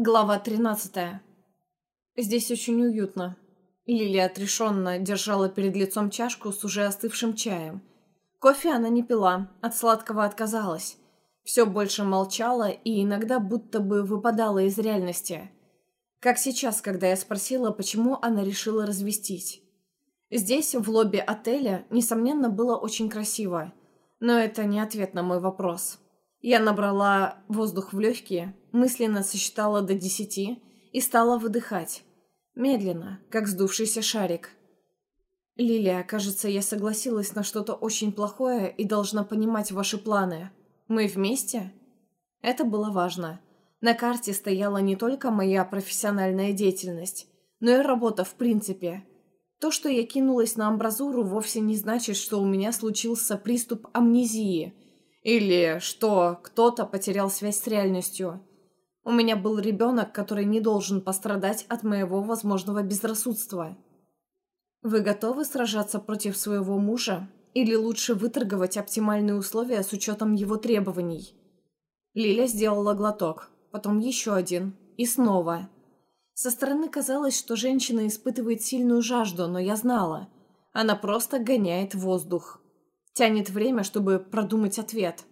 Глава 13. Здесь очень уютно. Лилия отрешенно держала перед лицом чашку с уже остывшим чаем. Кофе она не пила, от сладкого отказалась. Все больше молчала и иногда будто бы выпадала из реальности. Как сейчас, когда я спросила, почему она решила развестись. Здесь, в лобби отеля, несомненно, было очень красиво. Но это не ответ на мой вопрос. Я набрала воздух в легкие, мысленно сосчитала до десяти и стала выдыхать. Медленно, как сдувшийся шарик. «Лилия, кажется, я согласилась на что-то очень плохое и должна понимать ваши планы. Мы вместе?» Это было важно. На карте стояла не только моя профессиональная деятельность, но и работа в принципе. То, что я кинулась на амбразуру, вовсе не значит, что у меня случился приступ амнезии – или что кто-то потерял связь с реальностью. У меня был ребенок, который не должен пострадать от моего возможного безрассудства. Вы готовы сражаться против своего мужа? Или лучше выторговать оптимальные условия с учетом его требований? Лиля сделала глоток, потом еще один, и снова. Со стороны казалось, что женщина испытывает сильную жажду, но я знала. Она просто гоняет воздух. Тянет время, чтобы продумать ответ.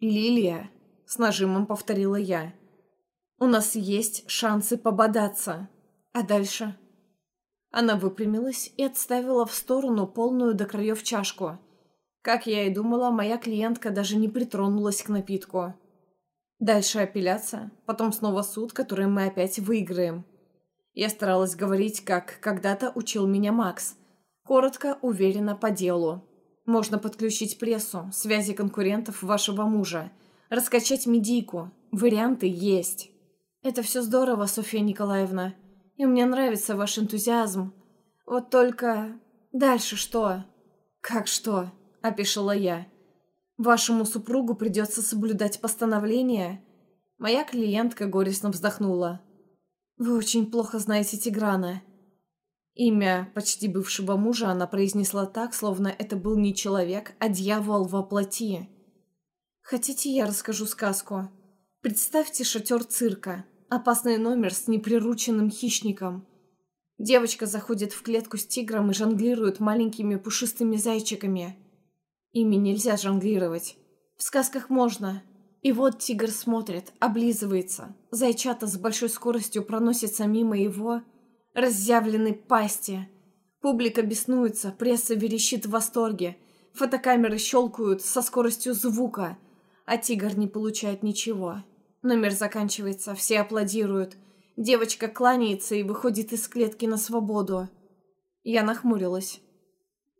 «Лилия», — с нажимом повторила я, — «у нас есть шансы пободаться. А дальше?» Она выпрямилась и отставила в сторону полную до краев чашку. Как я и думала, моя клиентка даже не притронулась к напитку. Дальше апелляция, потом снова суд, который мы опять выиграем. Я старалась говорить, как когда-то учил меня Макс. Коротко, уверенно, по делу. Можно подключить прессу, связи конкурентов вашего мужа, раскачать медийку. Варианты есть. Это все здорово, Софья Николаевна. И мне нравится ваш энтузиазм. Вот только... Дальше что? Как что? Опишила я. Вашему супругу придется соблюдать постановление. Моя клиентка горестно вздохнула. Вы очень плохо знаете Тиграна. Имя почти бывшего мужа она произнесла так, словно это был не человек, а дьявол во плоти. «Хотите, я расскажу сказку? Представьте шатер цирка, опасный номер с неприрученным хищником. Девочка заходит в клетку с тигром и жонглирует маленькими пушистыми зайчиками. Ими нельзя жонглировать. В сказках можно. И вот тигр смотрит, облизывается. Зайчата с большой скоростью проносятся мимо его разъявленной пасти. Публика беснуется, пресса верещит в восторге, фотокамеры щелкают со скоростью звука, а тигр не получает ничего. Номер заканчивается, все аплодируют. Девочка кланяется и выходит из клетки на свободу. Я нахмурилась.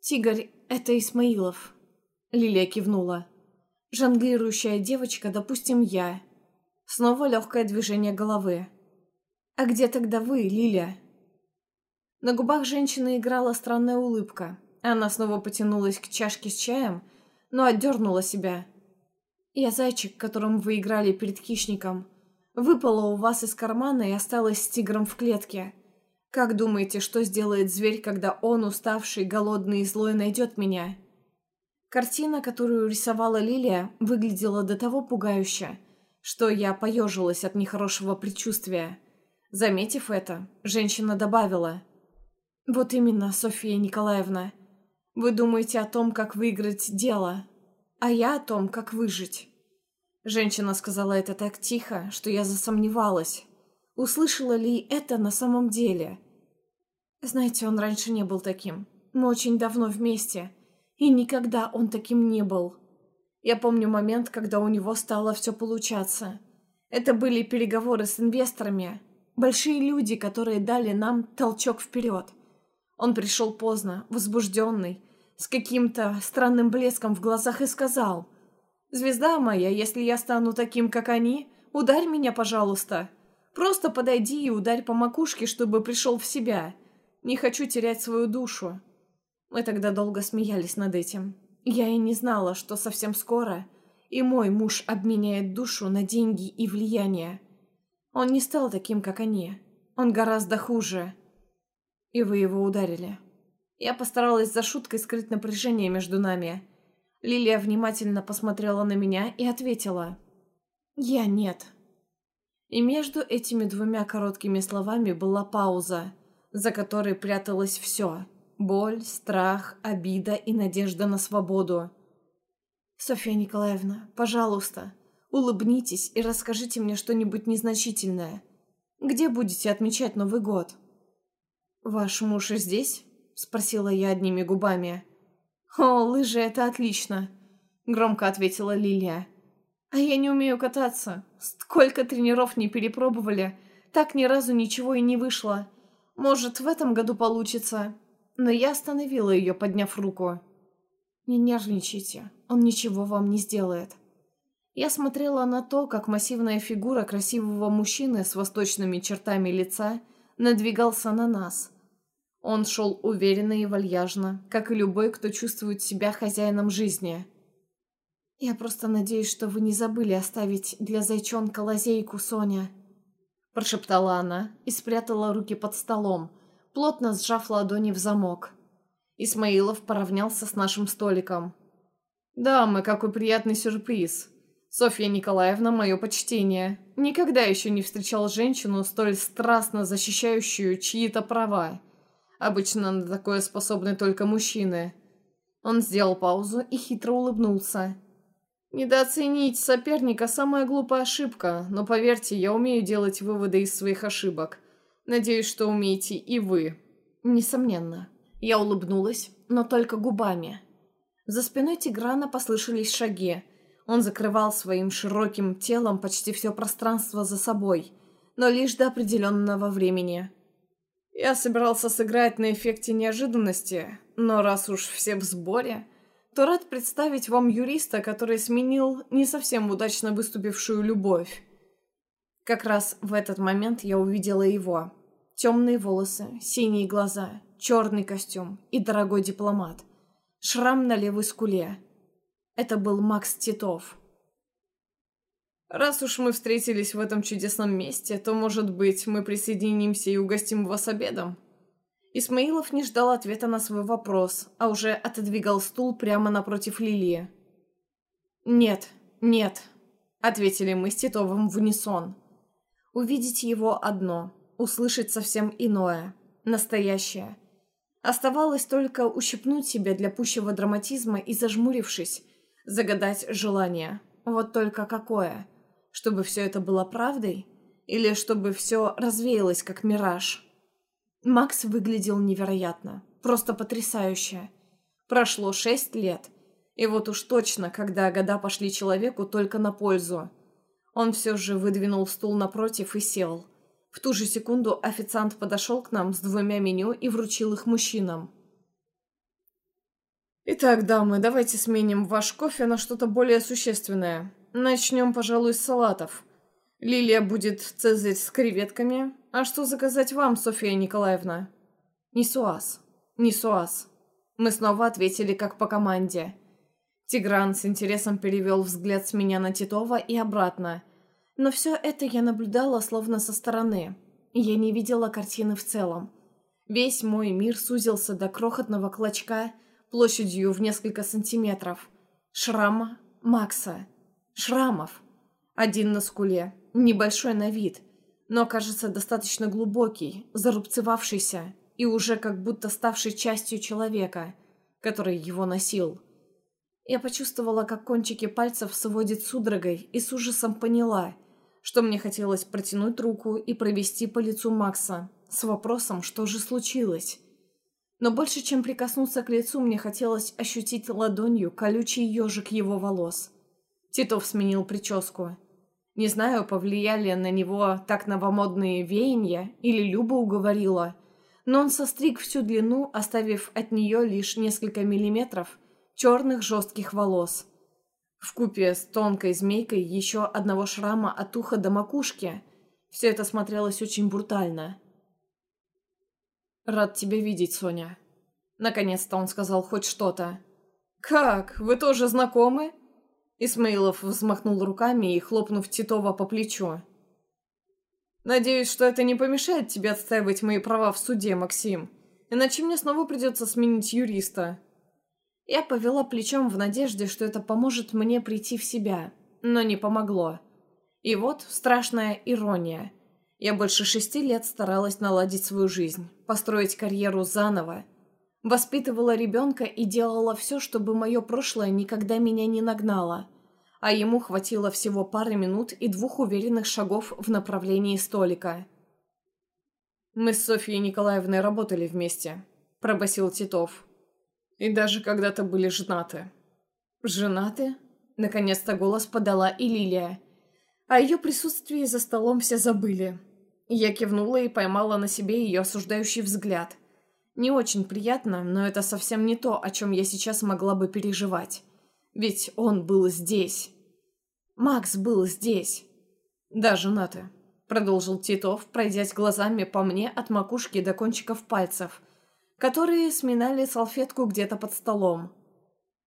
«Тигр — это Исмаилов», — Лилия кивнула. «Жонглирующая девочка, допустим, я». Снова легкое движение головы. «А где тогда вы, Лилия?» На губах женщины играла странная улыбка. Она снова потянулась к чашке с чаем, но отдернула себя. «Я зайчик, которым вы играли перед хищником. Выпала у вас из кармана и осталась с тигром в клетке. Как думаете, что сделает зверь, когда он, уставший, голодный и злой, найдет меня?» Картина, которую рисовала Лилия, выглядела до того пугающе, что я поежилась от нехорошего предчувствия. Заметив это, женщина добавила – «Вот именно, Софья Николаевна. Вы думаете о том, как выиграть дело, а я о том, как выжить». Женщина сказала это так тихо, что я засомневалась. Услышала ли это на самом деле? Знаете, он раньше не был таким. Мы очень давно вместе. И никогда он таким не был. Я помню момент, когда у него стало все получаться. Это были переговоры с инвесторами. Большие люди, которые дали нам толчок вперед. Он пришел поздно, возбужденный, с каким-то странным блеском в глазах и сказал «Звезда моя, если я стану таким, как они, ударь меня, пожалуйста. Просто подойди и ударь по макушке, чтобы пришел в себя. Не хочу терять свою душу». Мы тогда долго смеялись над этим. Я и не знала, что совсем скоро и мой муж обменяет душу на деньги и влияние. Он не стал таким, как они. Он гораздо хуже. И вы его ударили. Я постаралась за шуткой скрыть напряжение между нами. Лилия внимательно посмотрела на меня и ответила. «Я нет». И между этими двумя короткими словами была пауза, за которой пряталось все – боль, страх, обида и надежда на свободу. «Софья Николаевна, пожалуйста, улыбнитесь и расскажите мне что-нибудь незначительное. Где будете отмечать Новый год?» «Ваш муж и здесь?» – спросила я одними губами. «О, лыжи – это отлично!» – громко ответила Лилия. «А я не умею кататься. Сколько тренеров не перепробовали, так ни разу ничего и не вышло. Может, в этом году получится». Но я остановила ее, подняв руку. «Не нервничайте, он ничего вам не сделает». Я смотрела на то, как массивная фигура красивого мужчины с восточными чертами лица надвигался на нас – он шел уверенно и вальяжно, как и любой, кто чувствует себя хозяином жизни. «Я просто надеюсь, что вы не забыли оставить для зайчонка лазейку, Соня», прошептала она и спрятала руки под столом, плотно сжав ладони в замок. Исмаилов поравнялся с нашим столиком. «Да, какой приятный сюрприз. Софья Николаевна, мое почтение. Никогда еще не встречал женщину, столь страстно защищающую чьи-то права. Обычно на такое способны только мужчины. Он сделал паузу и хитро улыбнулся. Недооценить соперника – самая глупая ошибка, но поверьте, я умею делать выводы из своих ошибок. Надеюсь, что умеете и вы. Несомненно. Я улыбнулась, но только губами. За спиной Тиграна послышались шаги. Он закрывал своим широким телом почти все пространство за собой, но лишь до определенного времени. Я собирался сыграть на эффекте неожиданности, но раз уж все в сборе, то рад представить вам юриста, который сменил не совсем удачно выступившую любовь. Как раз в этот момент я увидела его. Темные волосы, синие глаза, черный костюм и дорогой дипломат. Шрам на левой скуле. Это был Макс Титов. Раз уж мы встретились в этом чудесном месте, то, может быть, мы присоединимся и угостим вас обедом?» Исмаилов не ждал ответа на свой вопрос, а уже отодвигал стул прямо напротив Лилии. «Нет, нет», — ответили мы с Титовым в унисон. Увидеть его одно, услышать совсем иное, настоящее. Оставалось только ущипнуть себя для пущего драматизма и, зажмурившись, загадать желание. Вот только какое — чтобы все это было правдой? Или чтобы все развеялось, как мираж? Макс выглядел невероятно. Просто потрясающе. Прошло шесть лет. И вот уж точно, когда года пошли человеку только на пользу. Он все же выдвинул стул напротив и сел. В ту же секунду официант подошел к нам с двумя меню и вручил их мужчинам. «Итак, дамы, давайте сменим ваш кофе на что-то более существенное. Начнем, пожалуй, с салатов. Лилия будет цезарь с креветками. А что заказать вам, Софья Николаевна? Нисуаз. Нисуаз. Мы снова ответили как по команде. Тигран с интересом перевел взгляд с меня на Титова и обратно. Но все это я наблюдала словно со стороны. Я не видела картины в целом. Весь мой мир сузился до крохотного клочка площадью в несколько сантиметров. Шрама Макса шрамов. Один на скуле, небольшой на вид, но, кажется, достаточно глубокий, зарубцевавшийся и уже как будто ставший частью человека, который его носил. Я почувствовала, как кончики пальцев сводит судорогой и с ужасом поняла, что мне хотелось протянуть руку и провести по лицу Макса с вопросом, что же случилось. Но больше, чем прикоснуться к лицу, мне хотелось ощутить ладонью колючий ежик его волос – Титов сменил прическу. Не знаю, повлияли на него так новомодные веяния или Люба уговорила, но он состриг всю длину, оставив от нее лишь несколько миллиметров черных жестких волос. В купе с тонкой змейкой еще одного шрама от уха до макушки. Все это смотрелось очень брутально. «Рад тебя видеть, Соня». Наконец-то он сказал хоть что-то. «Как? Вы тоже знакомы?» Исмаилов взмахнул руками и хлопнув Титова по плечу. «Надеюсь, что это не помешает тебе отстаивать мои права в суде, Максим. Иначе мне снова придется сменить юриста». Я повела плечом в надежде, что это поможет мне прийти в себя, но не помогло. И вот страшная ирония. Я больше шести лет старалась наладить свою жизнь, построить карьеру заново. Воспитывала ребенка и делала все, чтобы мое прошлое никогда меня не нагнало. А ему хватило всего пары минут и двух уверенных шагов в направлении столика. «Мы с Софьей Николаевной работали вместе», – пробасил Титов. «И даже когда-то были женаты». «Женаты?» – наконец-то голос подала и Лилия. О ее присутствии за столом все забыли. Я кивнула и поймала на себе ее осуждающий взгляд. Не очень приятно, но это совсем не то, о чем я сейчас могла бы переживать. Ведь он был здесь. Макс был здесь. Да, женаты. Продолжил Титов, пройдясь глазами по мне от макушки до кончиков пальцев, которые сминали салфетку где-то под столом.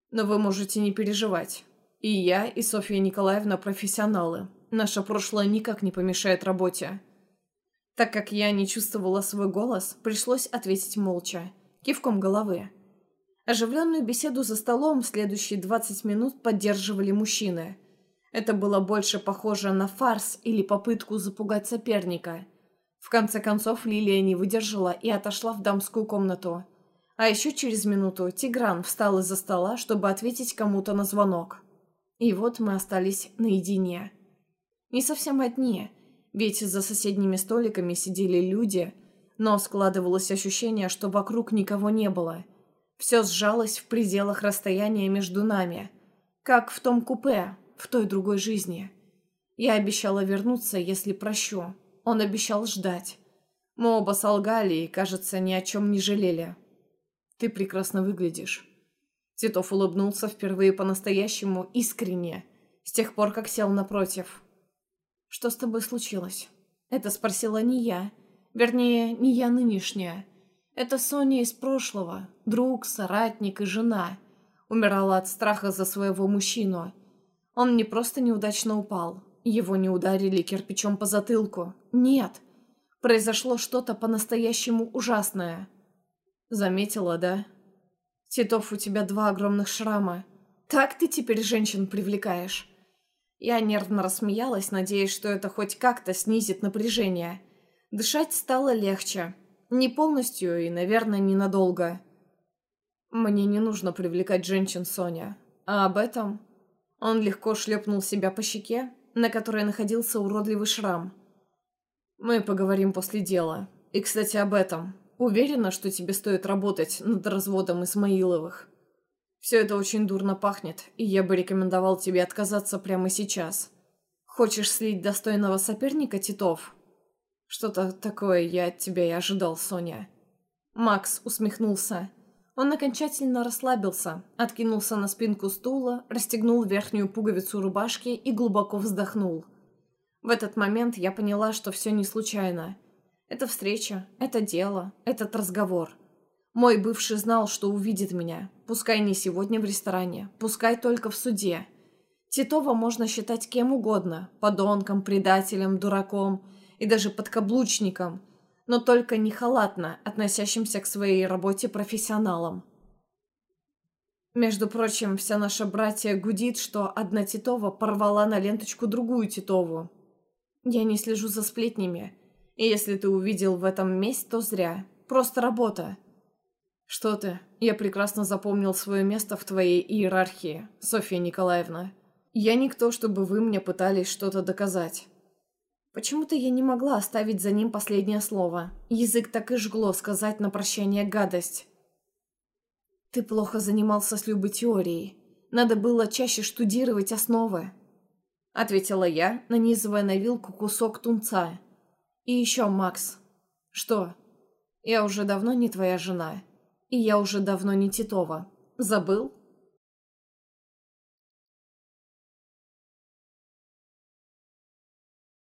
Но вы можете не переживать. И я, и Софья Николаевна профессионалы. Наше прошлое никак не помешает работе. Так как я не чувствовала свой голос, пришлось ответить молча, кивком головы. Оживленную беседу за столом следующие 20 минут поддерживали мужчины. Это было больше похоже на фарс или попытку запугать соперника. В конце концов Лилия не выдержала и отошла в дамскую комнату. А еще через минуту Тигран встал из-за стола, чтобы ответить кому-то на звонок. И вот мы остались наедине. Не совсем одни, ведь за соседними столиками сидели люди, но складывалось ощущение, что вокруг никого не было. Все сжалось в пределах расстояния между нами, как в том купе, в той другой жизни. Я обещала вернуться, если прощу. Он обещал ждать. Мы оба солгали и, кажется, ни о чем не жалели. «Ты прекрасно выглядишь». Титов улыбнулся впервые по-настоящему искренне, с тех пор, как сел напротив. «Что с тобой случилось?» Это спросила не я. Вернее, не я нынешняя. Это Соня из прошлого, друг, соратник и жена. Умирала от страха за своего мужчину. Он не просто неудачно упал. Его не ударили кирпичом по затылку. Нет. Произошло что-то по-настоящему ужасное. Заметила, да? Титов, у тебя два огромных шрама. Так ты теперь женщин привлекаешь. Я нервно рассмеялась, надеясь, что это хоть как-то снизит напряжение. Дышать стало легче. Не полностью и, наверное, ненадолго. Мне не нужно привлекать женщин, Соня. А об этом... Он легко шлепнул себя по щеке, на которой находился уродливый шрам. Мы поговорим после дела. И, кстати, об этом. Уверена, что тебе стоит работать над разводом Исмаиловых. Все это очень дурно пахнет, и я бы рекомендовал тебе отказаться прямо сейчас. Хочешь слить достойного соперника, Титов? Что-то такое я от тебя и ожидал, Соня. Макс усмехнулся. Он окончательно расслабился, откинулся на спинку стула, расстегнул верхнюю пуговицу рубашки и глубоко вздохнул. В этот момент я поняла, что все не случайно. Это встреча, это дело, этот разговор. Мой бывший знал, что увидит меня. Пускай не сегодня в ресторане, пускай только в суде. Титова можно считать кем угодно. Подонком, предателем, дураком и даже подкаблучником. Но только не халатно, относящимся к своей работе профессионалом. Между прочим, вся наша братья гудит, что одна Титова порвала на ленточку другую Титову. Я не слежу за сплетнями. И если ты увидел в этом месть, то зря. Просто работа. «Что ты? Я прекрасно запомнил свое место в твоей иерархии, Софья Николаевна. Я никто, чтобы вы мне пытались что-то доказать». Почему-то я не могла оставить за ним последнее слово. Язык так и жгло сказать на прощание гадость. «Ты плохо занимался с любой теорией. Надо было чаще штудировать основы», — ответила я, нанизывая на вилку кусок тунца. «И еще, Макс». «Что?» «Я уже давно не твоя жена». И я уже давно не Титова. Забыл?